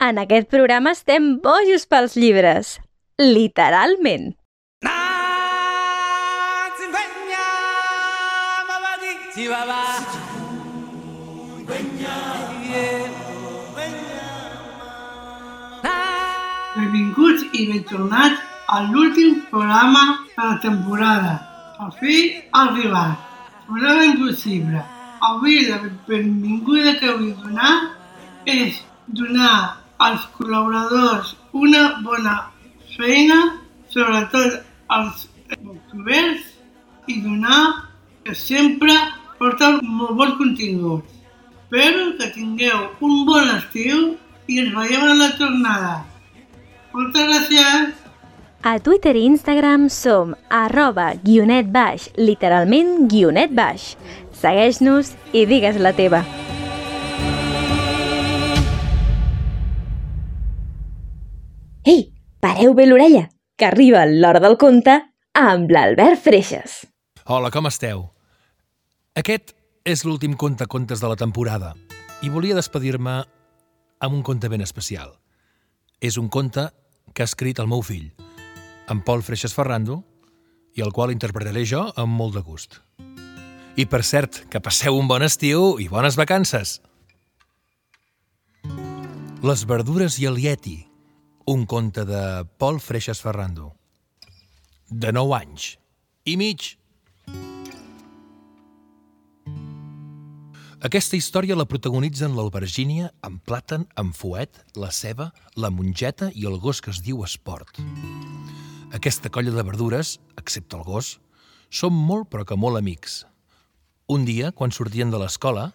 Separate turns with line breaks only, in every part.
En aquest programa estem bojos pels llibres. Literalment.
Benvinguts i ben tornats a l'últim programa de la temporada. Al fi ha arribat. Semblava impossible. Avui la benvinguda que vull donar és donar als col·laboradors una bona feina, sobretot als youtubers, i donar que sempre porten molt bons continguts. Espero que tingueu un bon estiu i ens veiem a la tornada. Moltes gràcies!
A Twitter i Instagram som arroba guionet baix, literalment guionet baix. Segueix-nos i digues la teva. Ei, pareu bé l'orella, que arriba l'hora del conte amb l'Albert Freixas.
Hola, com esteu? Aquest és l'últim conte contes de la temporada i volia despedir-me amb un conte ben especial. És un conte que ha escrit el meu fill, en Pol Freixas Ferrando, i el qual interpretaré jo amb molt de gust. I per cert, que passeu un bon estiu i bones vacances! Les verdures i el Yeti, un conte de Pol Freixas Ferrando. De 9 anys. I mig. Aquesta història la protagonitzen l'albergínia, en plàtan, en fuet, la ceba, la mongeta i el gos que es diu Esport. Aquesta colla de verdures, excepte el gos, són molt però que molt amics. Un dia, quan sortien de l'escola,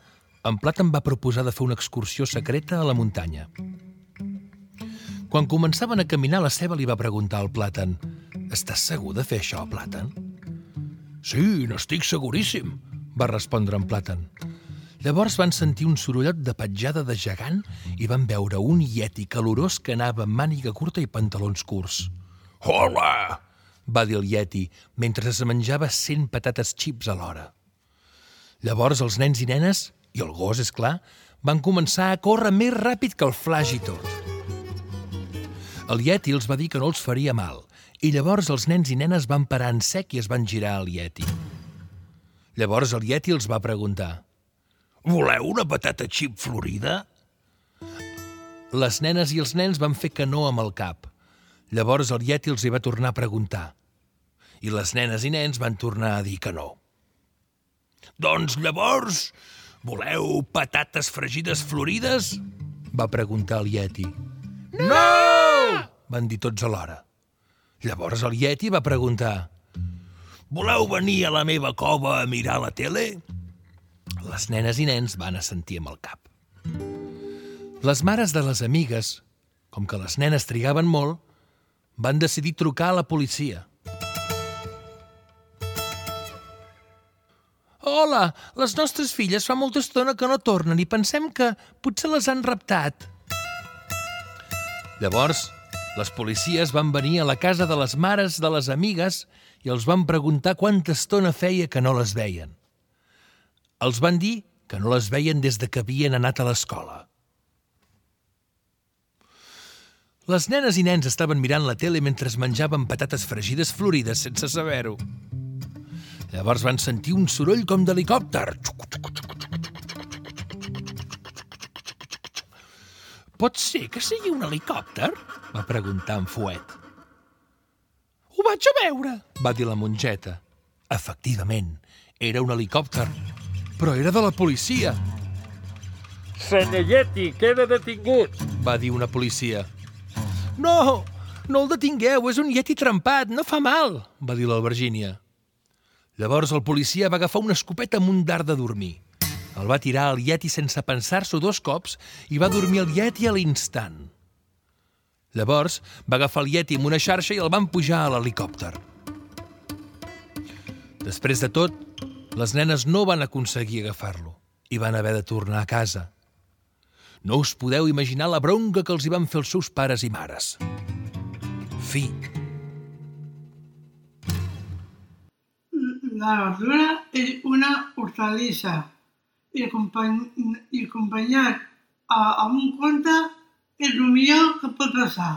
en Plàtan va proposar de fer una excursió secreta a la muntanya. Quan començaven a caminar, la ceba li va preguntar al Plàtan «Estàs segur de fer això, Plàtan?» «Sí, n'estic seguríssim», va respondre en Plàtan. Llavors van sentir un sorollet de petjada de gegant i van veure un ieti calorós que anava amb màniga curta i pantalons curts. «Hola!» va dir el ieti mentre es menjava cent patates xips alhora. Llavors els nens i nenes, i el gos, és clar, van començar a córrer més ràpid que el tot. El Yeti els va dir que no els faria mal, i llavors els nens i nenes van parar en sec i es van girar al Yeti. Llavors el Yeti els va preguntar «Voleu una patata xip florida?» Les nenes i els nens van fer que no amb el cap. Llavors el Yeti els hi va tornar a preguntar. I les nenes i nens van tornar a dir que no. Doncs llavors, voleu patates fregides florides? Va preguntar el Yeti. No! Van dir tots alhora. Llavors el Yeti va preguntar. Voleu venir a la meva cova a mirar la tele? Les nenes i nens van assentir amb el cap. Les mares de les amigues, com que les nenes trigaven molt, van decidir trucar a la policia. Hola, les nostres filles fa molta estona que no tornen i pensem que potser les han raptat. Llavors, les policies van venir a la casa de les mares de les amigues i els van preguntar quanta estona feia que no les veien. Els van dir que no les veien des de que havien anat a l'escola. Les nenes i nens estaven mirant la tele mentre es menjaven patates fregides florides sense saber-ho. Llavors van sentir un soroll com d'helicòpter. Pot ser que sigui un helicòpter? va preguntar en Fuet. Ho vaig a veure, va dir la mongeta. Efectivament, era un helicòpter, però era de la policia.
Senyor Yeti, queda detingut.
Va dir una policia. No, no el detingueu, és un Yeti trempat, no fa mal, va dir l'Albergínia. Llavors el policia va agafar una escopeta amb un dard de dormir. El va tirar al Yeti sense pensar-s'ho dos cops i va dormir el Yeti a l'instant. Llavors va agafar el Yeti amb una xarxa i el van pujar a l'helicòpter. Després de tot, les nenes no van aconseguir agafar-lo i van haver de tornar a casa. No us podeu imaginar la bronca que els hi van fer els seus pares i mares. Fi.
La verdura és una hortalissa i, acompany, i acompanyat a, a un conte és el millor que pot passar.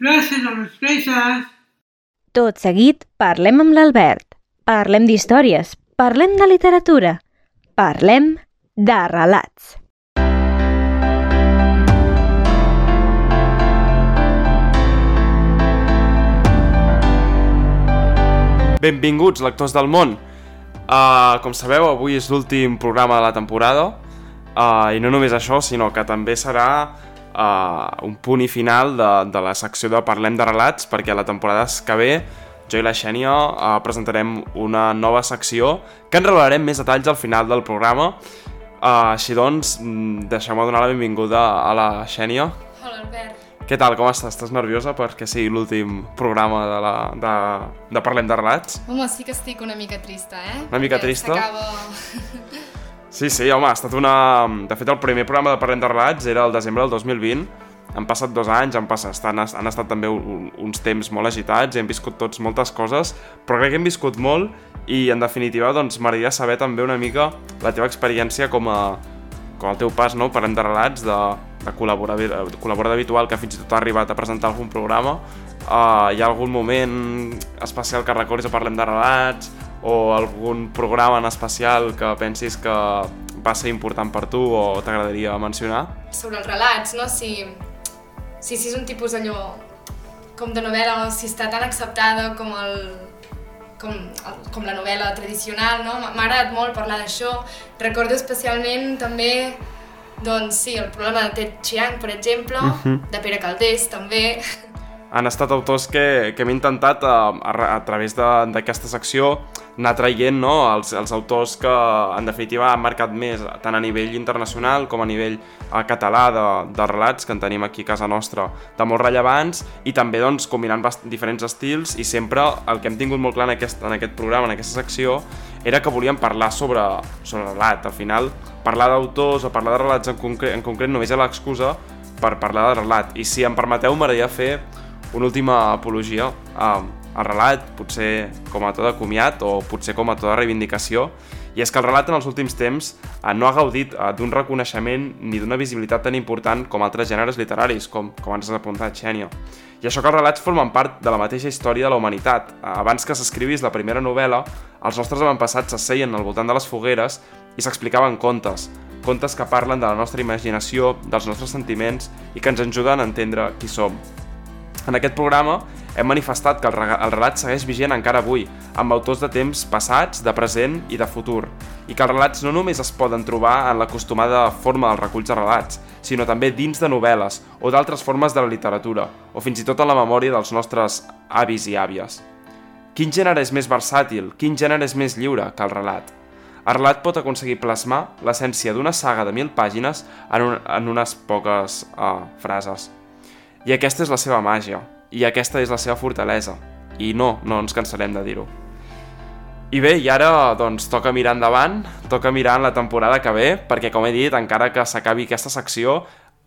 Gràcies a les freixes.
Tot seguit, parlem amb l'Albert. Parlem d'històries, parlem de literatura, parlem de relats.
Benvinguts, lectors del món. Uh, com sabeu, avui és l'últim programa de la temporada uh, i no només això, sinó que també serà uh, un punt i final de, de la secció de Parlem de relats, perquè la temporada que ve jo i la Xènia uh, presentarem una nova secció que en revelarem més detalls al final del programa. Uh, així doncs, mm, deixeu-me donar la benvinguda a la Xènia.
Hola, Albert.
Què tal, com estàs? Estàs nerviosa perquè sigui l'últim programa de, la, de, de Parlem de relats?
Home, sí que estic una mica trista, eh?
Una mica
Perquè
trista? Sí, sí, home, ha estat una... De fet, el primer programa de Parlem de relats era el desembre del 2020. Han passat dos anys, han, passat, han, han estat també un, uns temps molt agitats i hem viscut tots moltes coses, però crec que hem viscut molt i, en definitiva, doncs, m'agradaria saber també una mica la teva experiència com a com el teu pas, no?, Parlem de relats, de col·laborador, col·laborador habitual que fins i tot ha arribat a presentar algun programa. Uh, hi ha algun moment especial que recordis a Parlem de relats o algun programa en especial que pensis que va ser important per tu o t'agradaria mencionar?
Sobre els relats, no? Si, si, si és un tipus allò com de novel·la, o si està tan acceptada com el, com, com la novel·la tradicional, no? M'ha agradat molt parlar d'això. Recordo especialment també, doncs sí, el problema de Ted Chiang, per exemple,
Mhm.
de Pere Caldés, també.
han estat autors que, que hem intentat a, a, a través de- d'aquesta secció anar traient no, els, els autors que en definitiva han marcat més tant a nivell internacional com a nivell eh, català de, de relats que en tenim aquí a casa nostra de molt rellevants i també doncs, combinant bast- diferents estils i sempre el que hem tingut molt clar en aquest, en aquest programa, en aquesta secció era que volíem parlar sobre, sobre relat. Al final, parlar d'autors o parlar de relats en concret, en concret només ha l'excusa per parlar de relat. I si em permeteu, m'agradaria fer una última apologia a, a relat, potser com a to de comiat o potser com a to de reivindicació, i és que el relat en els últims temps eh, no ha gaudit eh, d'un reconeixement ni d'una visibilitat tan important com altres gèneres literaris, com, com ens has apuntat, Xènia. I això que els relats formen part de la mateixa història de la humanitat. Eh, Abans que s'escrivís la primera novel·la, els nostres avantpassats s'asseien al voltant de les fogueres i s'explicaven contes, contes que parlen de la nostra imaginació, dels nostres sentiments i que ens ajuden a entendre qui som. En aquest programa hem manifestat que el, relat segueix vigent encara avui, amb autors de temps passats, de present i de futur, i que els relats no només es poden trobar en l'acostumada forma dels reculls de relats, sinó també dins de novel·les o d'altres formes de la literatura, o fins i tot en la memòria dels nostres avis i àvies. Quin gènere és més versàtil, quin gènere és més lliure que el relat? El relat pot aconseguir plasmar l'essència d'una saga de mil pàgines en, un, en unes poques uh, frases. I aquesta és la seva màgia, i aquesta és la seva fortalesa. I no, no ens cansarem de dir-ho. I bé, i ara doncs toca mirar endavant, toca mirar en la temporada que ve, perquè com he dit, encara que s'acabi aquesta secció,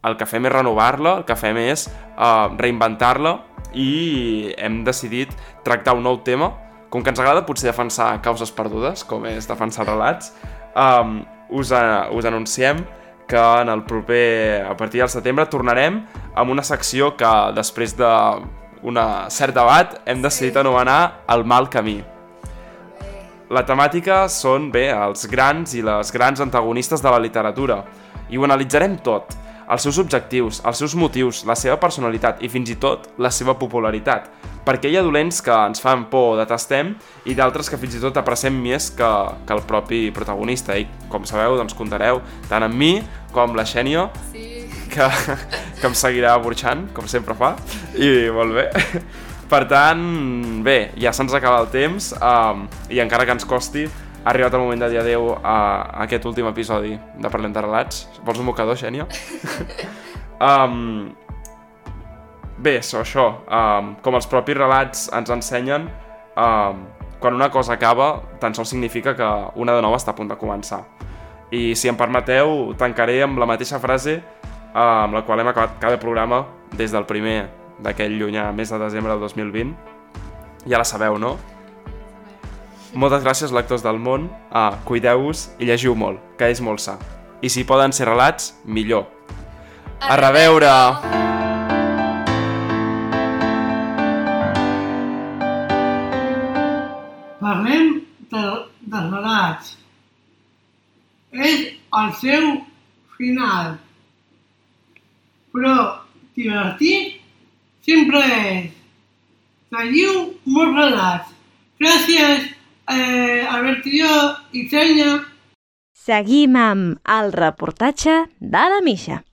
el que fem és renovar-la, el que fem és uh, reinventar-la i hem decidit tractar un nou tema, com que ens agrada potser defensar causes perdudes, com és defensar relats, um, us, a, us anunciem que en el proper, a partir del setembre, tornarem amb una secció que després de una cert debat hem decidit anomenar El mal camí. La temàtica són, bé, els grans i les grans antagonistes de la literatura, i ho analitzarem tot, els seus objectius, els seus motius, la seva personalitat i fins i tot la seva popularitat, perquè hi ha dolents que ens fan por o detestem i d'altres que fins i tot aprecem més que, que el propi protagonista i com sabeu doncs comptareu tant amb mi com la Xènia
Sí.
que, que em seguirà burxant, com sempre fa, i molt bé. Per tant, bé, ja se'ns acaba el temps um, i encara que ens costi, ha arribat el moment de dir adeu a, aquest últim episodi de Parlem de Relats. Vols un mocador, Xènia? um, bé, so, això, um, com els propis relats ens ensenyen, um, quan una cosa acaba, tan sols significa que una de nova està a punt de començar. I si em permeteu, tancaré amb la mateixa frase eh, amb la qual hem acabat cada programa des del primer d'aquell llunyà mes de desembre del 2020. Ja la sabeu, no? Moltes gràcies, lectors del món. Ah, Cuideu-vos i llegiu molt, que és molt sa. I si poden ser relats, millor. A reveure!
Parlem de, de relats. És el seu final. Però divertit sempre és. Seguiu molts relats. Gràcies, eh, Albertió i Senya.
Seguim amb el reportatge de la Misha.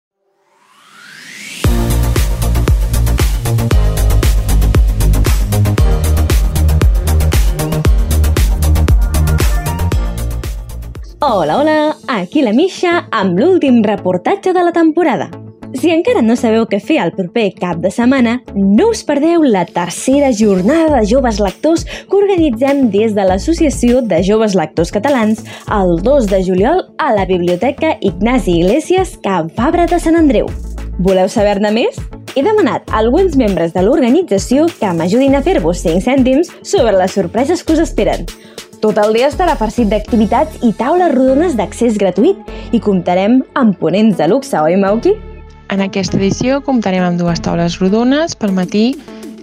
Hola, hola! Aquí la Misha amb l'últim reportatge de la temporada. Si encara no sabeu què fer el proper cap de setmana, no us perdeu la tercera jornada de joves lectors que organitzem des de l'Associació de Joves Lectors Catalans el 2 de juliol a la Biblioteca Ignasi Iglesias Can Fabra de Sant Andreu. Voleu saber-ne més? He demanat a alguns membres de l'organització que m'ajudin a fer-vos 5 cèntims sobre les sorpreses que us esperen. Tot el dia estarà farcit d'activitats i taules rodones d'accés gratuït i comptarem amb ponents de luxe, oi, Mauki?
En aquesta edició comptarem amb dues taules rodones. Pel matí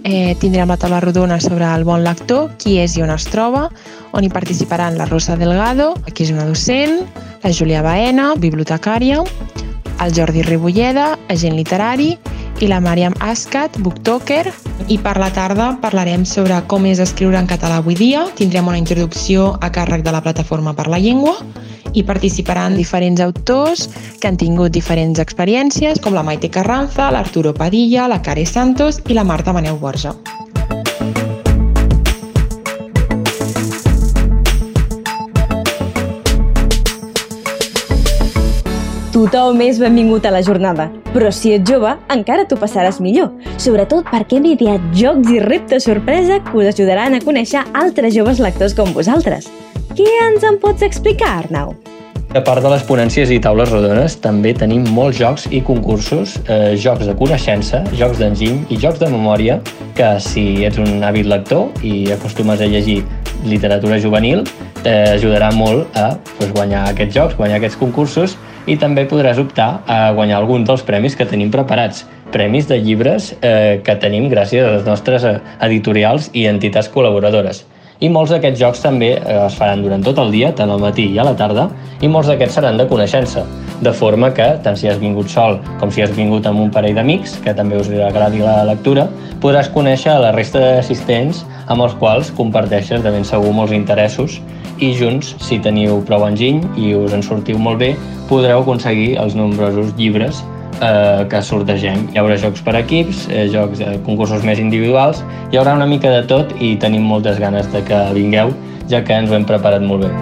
eh, tindrem la taula rodona sobre el bon lector, qui és i on es troba, on hi participaran la Rosa Delgado, que és una docent, la Júlia Baena, bibliotecària, el Jordi Ribolleda, agent literari, i la Mariam Ascat, booktoker. I per la tarda parlarem sobre com és escriure en català avui dia. Tindrem una introducció a càrrec de la Plataforma per la Llengua i participaran diferents autors que han tingut diferents experiències, com la Maite Carranza, l'Arturo Padilla, la Care Santos i la Marta Maneu Borja.
Tothom és benvingut a la jornada, però si ets jove encara t'ho passaràs millor, sobretot perquè hem ideat jocs i reptes sorpresa que us ajudaran a conèixer altres joves lectors com vosaltres. Què ens en pots explicar, Arnau?
A part de les ponències i taules rodones, també tenim molts jocs i concursos, eh, jocs de coneixença, jocs d'enginy i jocs de memòria, que si ets un hàbit lector i acostumes a llegir literatura juvenil, t'ajudarà molt a pues, guanyar aquests jocs, guanyar aquests concursos i també podràs optar a guanyar algun dels premis que tenim preparats. Premis de llibres eh, que tenim gràcies a les nostres eh, editorials i entitats col·laboradores. I molts d'aquests jocs també eh, es faran durant tot el dia, tant al matí i a la tarda, i molts d'aquests seran de coneixença, de forma que, tant si has vingut sol com si has vingut amb un parell d'amics, que també us agradi la lectura, podràs conèixer la resta d'assistents amb els quals comparteixes de ben segur molts interessos i junts, si teniu prou enginy i us en sortiu molt bé, podreu aconseguir els nombrosos llibres eh, que sortegem. Hi haurà jocs per equips, eh, jocs, eh, concursos més individuals, hi haurà una mica de tot i tenim moltes ganes de que vingueu, ja que ens ho hem preparat molt bé.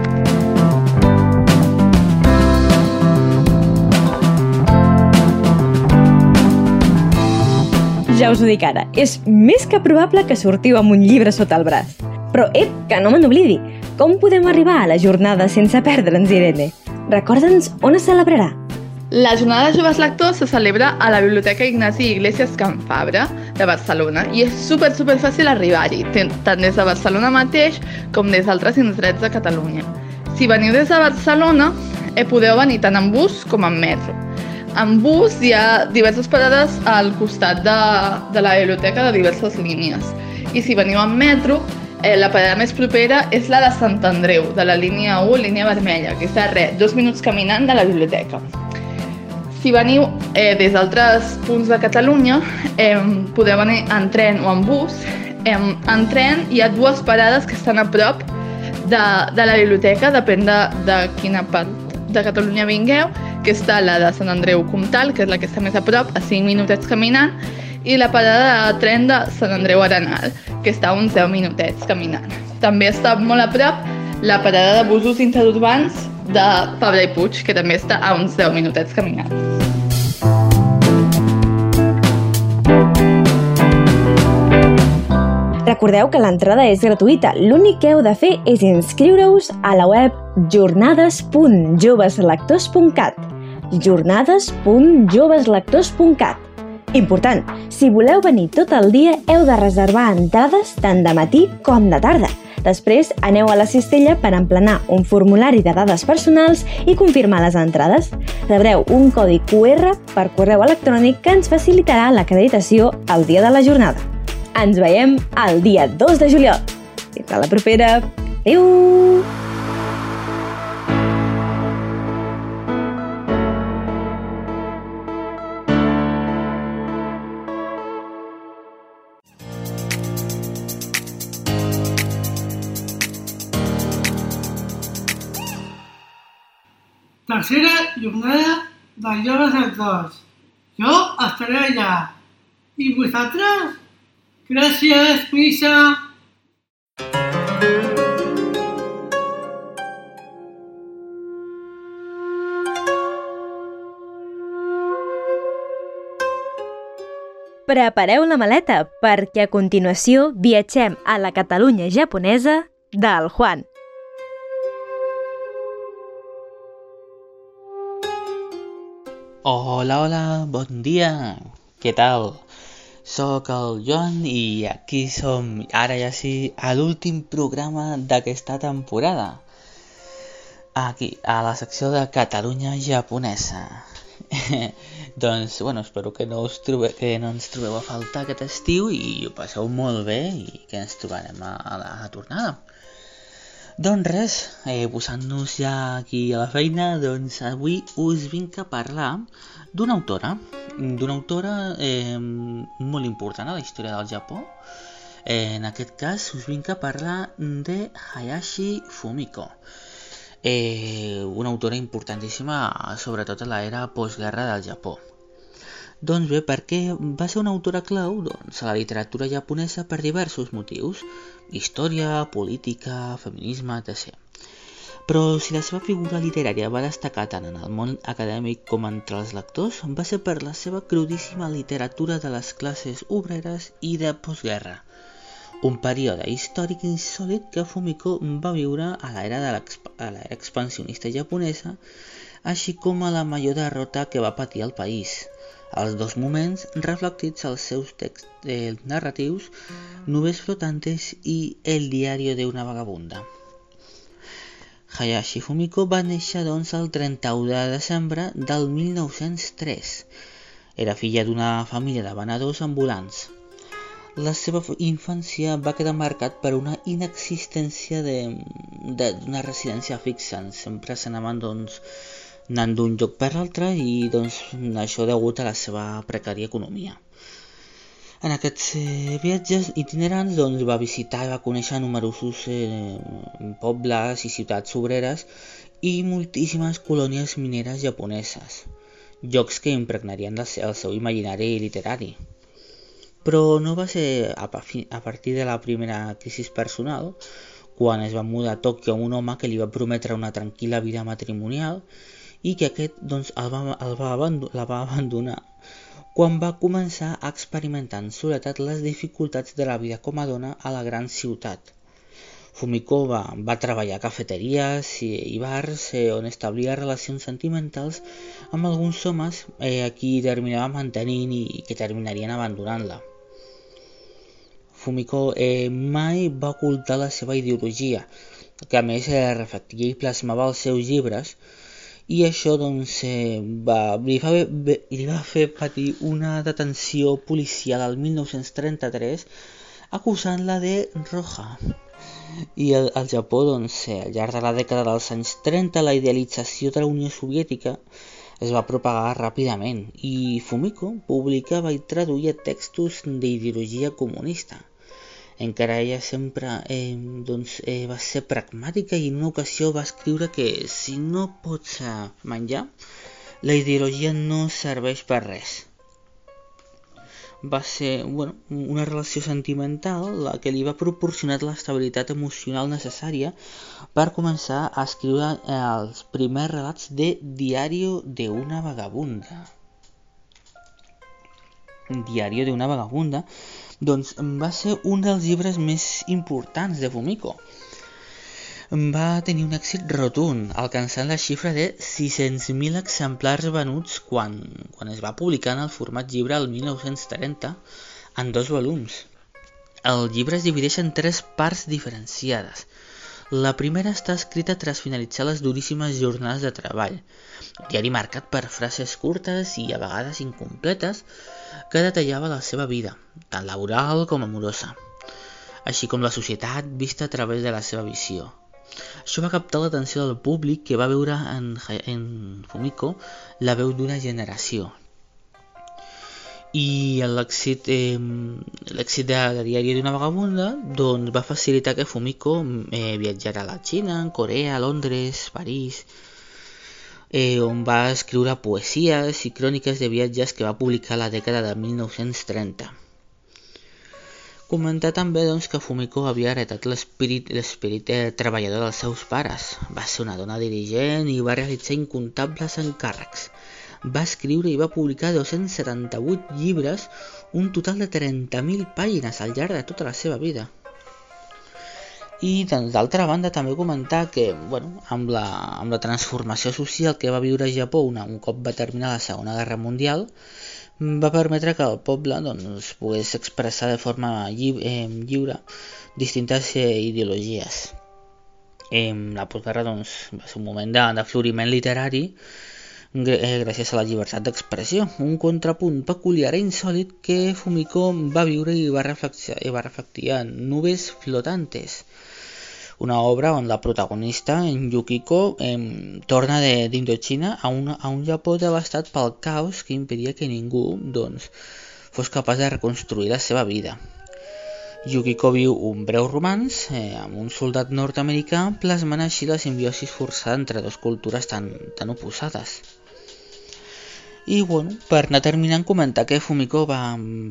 Ja us ho dic ara, és més que probable que sortiu amb un llibre sota el braç. Però, ep, que no me n'oblidi, com podem arribar a la jornada sense perdre'ns, Irene? Recorda'ns on es celebrarà.
La jornada de joves lectors se celebra a la Biblioteca Ignasi Iglesias Can Fabra de Barcelona i és super, super fàcil arribar-hi, tant des de Barcelona mateix com des d'altres indrets de Catalunya. Si veniu des de Barcelona, eh, podeu venir tant en bus com en metro. En bus hi ha diverses parades al costat de, de la biblioteca de diverses línies. I si veniu en metro, eh, la parada més propera és la de Sant Andreu, de la línia 1, línia vermella, que està res, dos minuts caminant de la biblioteca. Si veniu eh, des d'altres punts de Catalunya, eh, podeu venir en tren o en bus. Eh, en tren hi ha dues parades que estan a prop de, de la biblioteca, depèn de, de quina part de Catalunya vingueu, que està la de Sant Andreu Comtal, que és la que està més a prop, a 5 minutets caminant, i la parada de tren de Sant Andreu Arenal, que està uns 10 minutets caminant. També està molt a prop la parada de busos interurbans de Fabra i Puig, que també està a uns 10 minutets caminant.
Recordeu que l'entrada és gratuïta. L'únic que heu de fer és inscriure-us a la web jornades.joveslectors.cat jornades.joveslectors.cat Important, si voleu venir tot el dia heu de reservar entrades tant de matí com de tarda. Després, aneu a la cistella per emplenar un formulari de dades personals i confirmar les entrades. Rebreu un codi QR per correu electrònic que ens facilitarà l'acreditació el dia de la jornada. Ens veiem el dia 2 de juliol. Fins a la propera. Adéu!
Tercera jornada de joves actors. Jo estaré allà. I vosaltres? Gràcies, Misha.
Prepareu la maleta perquè a continuació viatgem a la Catalunya japonesa del Juan.
Hola, hola, bon dia. Què tal? Soc el Joan i aquí som ara ja sí a l'últim programa d'aquesta temporada. Aquí, a la secció de Catalunya japonesa. doncs, bueno, espero que no, us trobe, que no ens trobeu a faltar aquest estiu i ho passeu molt bé i que ens trobarem a, a la tornada. Doncs res, eh, posant-nos ja aquí a la feina, doncs avui us vinc a parlar d'una autora, d'una autora eh, molt important a la història del Japó. Eh, en aquest cas us vinc a parlar de Hayashi Fumiko, eh, una autora importantíssima sobretot a l'era postguerra del Japó. Doncs bé, perquè va ser una autora clau doncs, a la literatura japonesa per diversos motius, història, política, feminisme, etc. Però si la seva figura literària va destacar tant en el món acadèmic com entre els lectors, va ser per la seva crudíssima literatura de les classes obreres i de postguerra, un període històric insòlid que Fumiko va viure a l'era de expansionista japonesa, així com a la major derrota que va patir el país, els dos moments reflectits als seus texts eh, narratius Nubes flotantes i El diario de una vagabunda. Hayashi Fumiko va néixer doncs el 31 de desembre del 1903. Era filla d'una família de venedors ambulants. La seva infància va quedar marcat per una inexistència d'una residència fixa. Sempre s'anaven doncs, anant d'un lloc per l'altre i doncs, això degut a la seva precària economia. En aquests eh, viatges itinerants doncs, va visitar i va conèixer numerosos eh, pobles i ciutats obreres i moltíssimes colònies mineres japoneses, llocs que impregnarien el seu imaginari literari. Però no va ser a partir de la primera crisi personal, quan es va mudar a Tòquio un home que li va prometre una tranquil·la vida matrimonial i que aquest doncs, el va, el va la va abandonar quan va començar a experimentar en soledat les dificultats de la vida com a dona a la gran ciutat. Fumiko va, treballar a cafeteries i, bars eh, on establia relacions sentimentals amb alguns homes eh, a qui terminava mantenint i que terminarien abandonant-la. Fumiko eh, mai va ocultar la seva ideologia, que a més eh, reflectia i plasmava els seus llibres, i això doncs, eh, va, li, va, li va fer patir una detenció policial al 1933 acusant-la de roja. I al, al Japó, doncs, eh, al llarg de la dècada dels anys 30, la idealització de la Unió Soviètica es va propagar ràpidament i Fumiko publicava i traduïa textos d'ideologia comunista encara ella sempre eh, doncs, eh, va ser pragmàtica i en una ocasió va escriure que si no pots menjar, la ideologia no serveix per res. Va ser bueno, una relació sentimental la que li va proporcionar l'estabilitat emocional necessària per començar a escriure eh, els primers relats de Diario de una vagabunda. Diario de una vagabunda doncs va ser un dels llibres més importants de Fumiko. Va tenir un èxit rotund, alcançant la xifra de 600.000 exemplars venuts quan, quan es va publicar en el format llibre el 1930 en dos volums. El llibre es divideix en tres parts diferenciades. La primera està escrita tras finalitzar les duríssimes jornades de treball, diari marcat per frases curtes i a vegades incompletes que detallava la seva vida, tant laboral com amorosa, així com la societat vista a través de la seva visió. Això va captar l'atenció del públic que va veure en, en Fumiko la veu d'una generació, i l'èxit eh, l'èxit de, de Diari d'una vagabunda doncs, va facilitar que Fumiko eh, viatjara a la Xina, Corea, Londres, París, eh, on va escriure poesies i cròniques de viatges que va publicar a la dècada de 1930. Comentar també doncs, que Fumiko havia heretat l'esperit eh, treballador dels seus pares. Va ser una dona dirigent i va realitzar incontables encàrrecs va escriure i va publicar 278 llibres, un total de 30.000 pàgines al llarg de tota la seva vida. I d'altra banda també comentar que bueno, amb, la, amb la transformació social que va viure Japó una, un cop va terminar la Segona Guerra Mundial va permetre que el poble doncs, pogués expressar de forma lli eh, lliure distintes eh, ideologies. Eh, la postguerra doncs, va ser un moment de, de floriment literari gràcies a la llibertat d'expressió, un contrapunt peculiar i insòlid que Fumiko va viure i va i va reflectir en Nubes flotantes, una obra on la protagonista, en Yukiko, em, torna d'Indochina a, a un Japó devastat pel caos que impedia que ningú doncs, fos capaç de reconstruir la seva vida. Yukiko viu un breu romanç eh, amb un soldat nord-americà plasmant així la simbiosi forçada entre dues cultures tan, tan oposades. I bueno, per anar terminant, comentar que Fumiko va,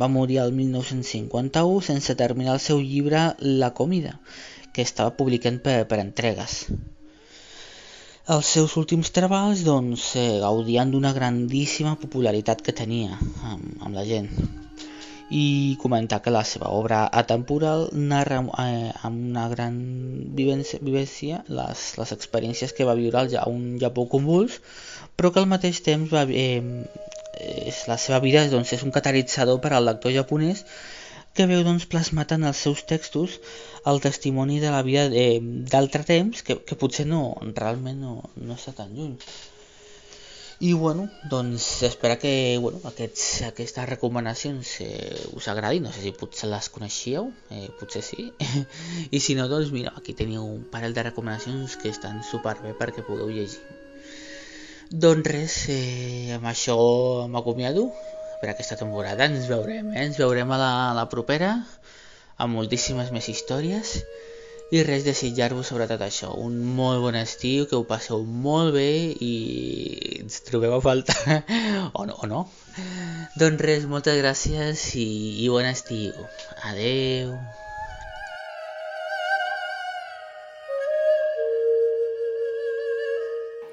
va morir el 1951 sense terminar el seu llibre La comida, que estava publicant per, per entregues. Els seus últims treballs doncs, eh, gaudien d'una grandíssima popularitat que tenia amb, amb la gent i comentar que la seva obra atemporal narra eh, amb una gran vivència, vivència les, les experiències que va viure a un Japó convuls, però que al mateix temps va, eh, és, la seva vida doncs, és un catalitzador per al lector japonès que veu doncs, plasmat en els seus textos el testimoni de la vida d'altre temps que, que potser no, realment no, no està tan lluny. I bueno, doncs espero que bueno, aquests, aquestes recomanacions eh, us agradin, no sé si potser les coneixíeu, eh, potser sí, i si no, doncs mira, aquí teniu un parell de recomanacions que estan superbé perquè pugueu llegir. Doncs res, eh, amb això m'acomiado per aquesta temporada, ens veurem, eh? ens veurem a la, a la propera, amb moltíssimes més històries, i res, desitjar-vos sobretot això, un molt bon estiu, que ho passeu molt bé i ens trobeu a falta, o no, o no. Doncs res, moltes gràcies i, i bon estiu. Adeu.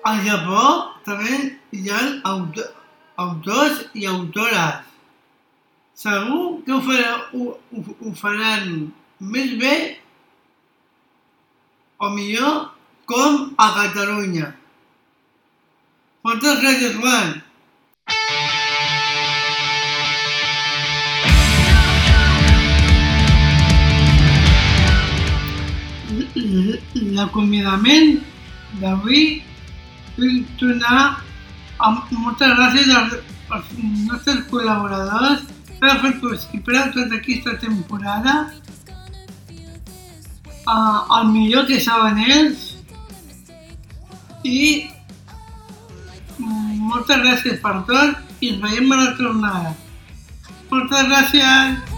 Al Japó també hi ha autor, autors i autores. Segur que ho, faran, ho, ho, ho faran més bé o millor com a Catalunya. Moltes gràcies, Juan. L'acomiadament d'avui amb moltes gràcies als, als nostres col·laboradors per fer possible tota aquesta temporada uh, el millor que saben ells i moltes gràcies per tot i ens veiem a la tornada. Moltes gràcies!